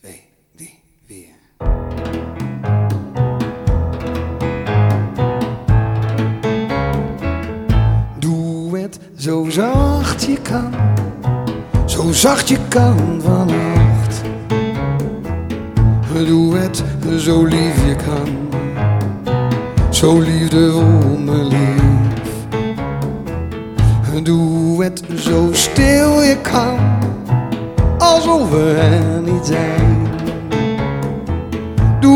twee, drie. Doe het zo zacht je kan, zo zacht je kan vannacht. Doe het zo lief je kan, zo liefdevol me lief. Doe het zo stil je kan, alsof we er niet zijn.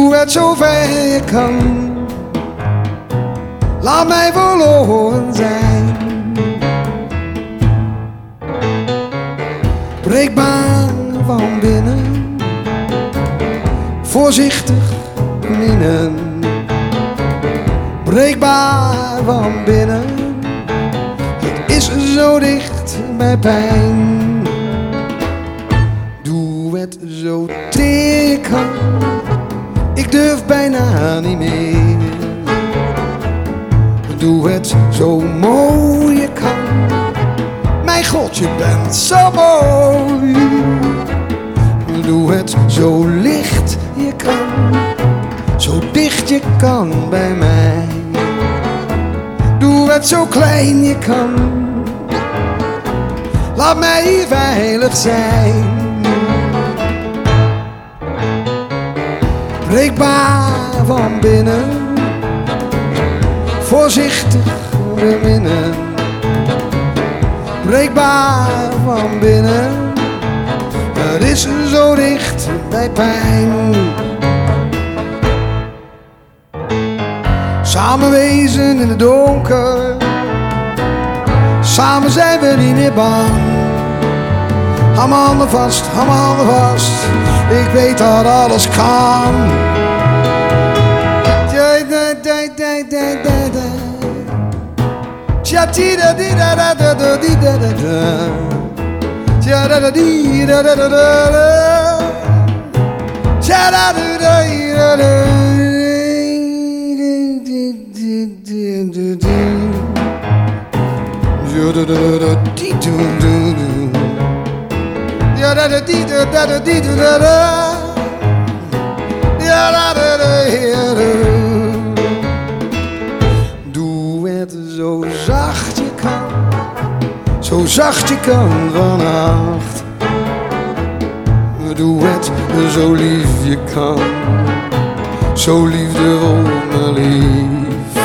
Doe het zo ver je kan, laat mij verloren zijn. Breekbaar van binnen, voorzichtig minnen. Breekbaar van binnen, het is zo dicht bij pijn. Doe het zo teer bijna niet meer. Doe het zo mooi je kan, mijn god je bent zo mooi. Doe het zo licht je kan, zo dicht je kan bij mij. Doe het zo klein je kan, laat mij veilig zijn. Breekbaar van binnen, voorzichtig beminnen. Breekbaar van binnen, het is zo dicht bij pijn. Samen wezen in het donker, samen zijn we niet meer bang. Hou handen vast, hou handen vast, ik weet dat alles kan. Do do do. Da da di do Doe het zo zacht je kan, zo zacht je kan vannacht. Doe het zo lief je kan, zo liefdevol me lief.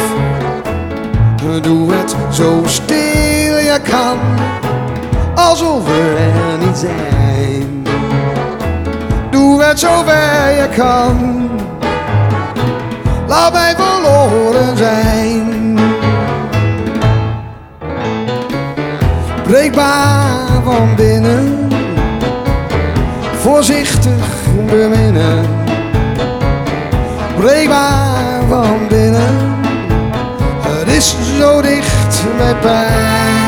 Doe het zo stil je kan, alsof er niet zijn. Doe het zo ver je kan, laat mij verloren zijn. Breekbaar van binnen, voorzichtig beminnen. Breekbaar van binnen, het is zo dicht bij pijn.